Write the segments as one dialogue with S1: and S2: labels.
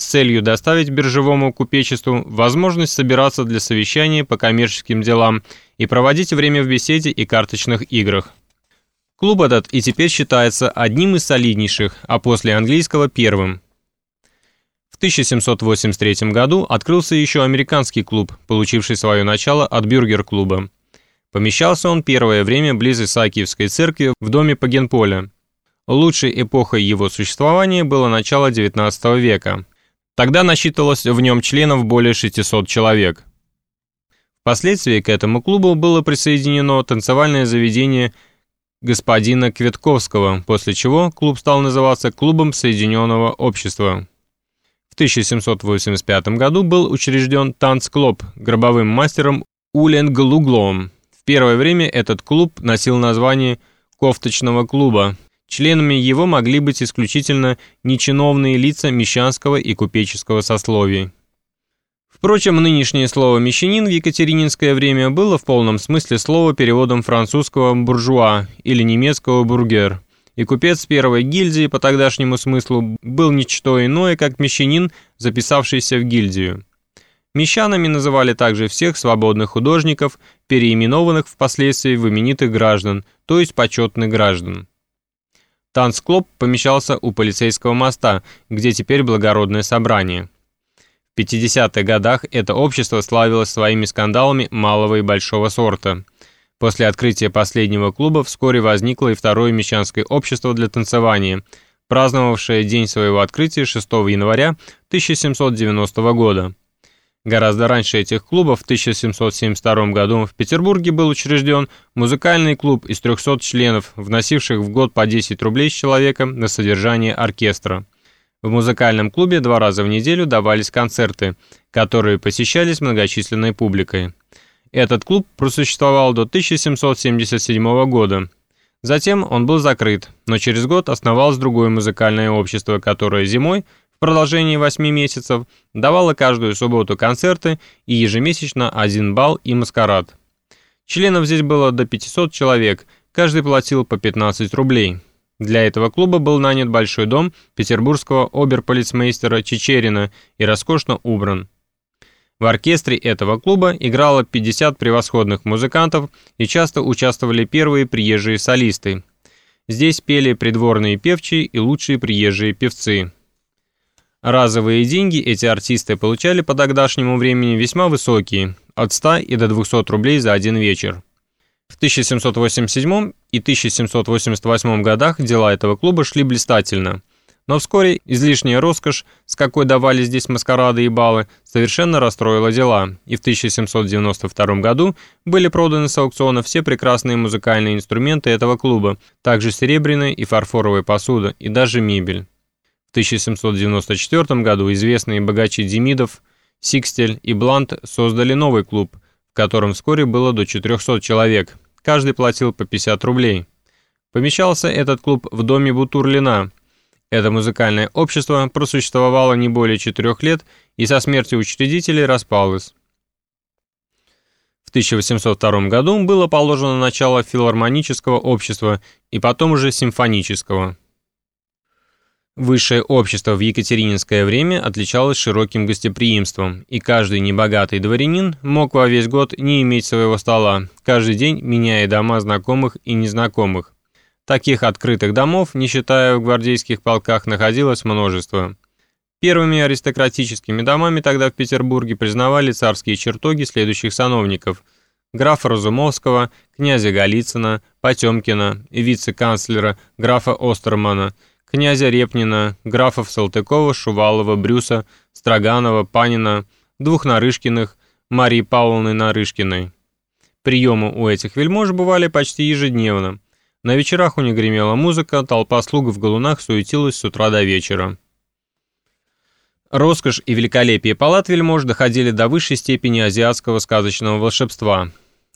S1: с целью доставить биржевому купечеству возможность собираться для совещания по коммерческим делам и проводить время в беседе и карточных играх. Клуб этот и теперь считается одним из солиднейших, а после английского – первым. В 1783 году открылся еще американский клуб, получивший свое начало от бюргер-клуба. Помещался он первое время близ Исаакиевской церкви в доме Пагенполя. Лучшей эпохой его существования было начало XIX века. Тогда насчитывалось в нем членов более 600 человек. Впоследствии к этому клубу было присоединено танцевальное заведение господина Кветковского, после чего клуб стал называться Клубом Соединенного Общества. В 1785 году был учрежден танцклуб гробовым мастером Уленглуглом. В первое время этот клуб носил название «Кофточного клуба», Членами его могли быть исключительно нечиновные лица мещанского и купеческого сословий. Впрочем, нынешнее слово «мещанин» в екатерининское время было в полном смысле слова переводом французского «буржуа» или немецкого «бургер», и купец первой гильдии по тогдашнему смыслу был ничто иное, как мещанин, записавшийся в гильдию. Мещанами называли также всех свободных художников, переименованных впоследствии в именитых граждан, то есть почетных граждан. Танцклуб помещался у полицейского моста, где теперь благородное собрание. В 50-х годах это общество славилось своими скандалами малого и большого сорта. После открытия последнего клуба вскоре возникло и второе мещанское общество для танцевания, праздновавшее день своего открытия 6 января 1790 года. Гораздо раньше этих клубов в 1772 году в Петербурге был учрежден музыкальный клуб из 300 членов, вносивших в год по 10 рублей с человека на содержание оркестра. В музыкальном клубе два раза в неделю давались концерты, которые посещались многочисленной публикой. Этот клуб просуществовал до 1777 года. Затем он был закрыт, но через год основалось другое музыкальное общество, которое зимой – продолжении 8 месяцев давала каждую субботу концерты и ежемесячно один бал и маскарад. Членов здесь было до 500 человек, каждый платил по 15 рублей. Для этого клуба был нанят большой дом петербургского оберполицмейстера Чечерина и роскошно убран. В оркестре этого клуба играло 50 превосходных музыкантов и часто участвовали первые приезжие солисты. Здесь пели придворные певчие и лучшие приезжие певцы. Разовые деньги эти артисты получали по тогдашнему времени весьма высокие, от 100 и до 200 рублей за один вечер. В 1787 и 1788 годах дела этого клуба шли блистательно. Но вскоре излишняя роскошь, с какой давали здесь маскарады и балы, совершенно расстроила дела, и в 1792 году были проданы с аукциона все прекрасные музыкальные инструменты этого клуба, также серебряная и фарфоровая посуда и даже мебель. В 1794 году известные богачи Демидов, Сикстель и Блант создали новый клуб, в котором вскоре было до 400 человек. Каждый платил по 50 рублей. Помещался этот клуб в доме Бутурлина. Это музыкальное общество просуществовало не более четырех лет и со смертью учредителей распалось. В 1802 году было положено начало филармонического общества и потом уже симфонического. Высшее общество в Екатерининское время отличалось широким гостеприимством, и каждый небогатый дворянин мог во весь год не иметь своего стола, каждый день меняя дома знакомых и незнакомых. Таких открытых домов, не считая в гвардейских полках, находилось множество. Первыми аристократическими домами тогда в Петербурге признавали царские чертоги следующих сановников – графа Разумовского, князя Голицына, Потемкина и вице-канцлера графа Остермана – князя Репнина, графов Салтыкова, Шувалова, Брюса, Строганова, Панина, двух Нарышкиных, Марии Павловны Нарышкиной. Приемы у этих вельмож бывали почти ежедневно. На вечерах у них гремела музыка, толпа слуг в галунах суетилась с утра до вечера. Роскошь и великолепие палат вельмож доходили до высшей степени азиатского сказочного волшебства.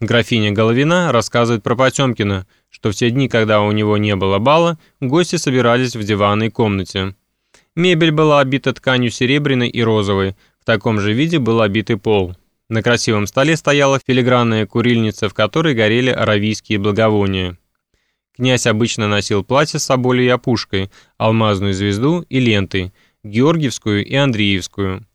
S1: Графиня Головина рассказывает про Потемкина, что в те дни, когда у него не было бала, гости собирались в диванной комнате. Мебель была обита тканью серебряной и розовой, в таком же виде был обитый пол. На красивом столе стояла филигранная курильница, в которой горели аравийские благовония. Князь обычно носил платье с соболей и опушкой, алмазную звезду и лентой. Георгиевскую и Андреевскую.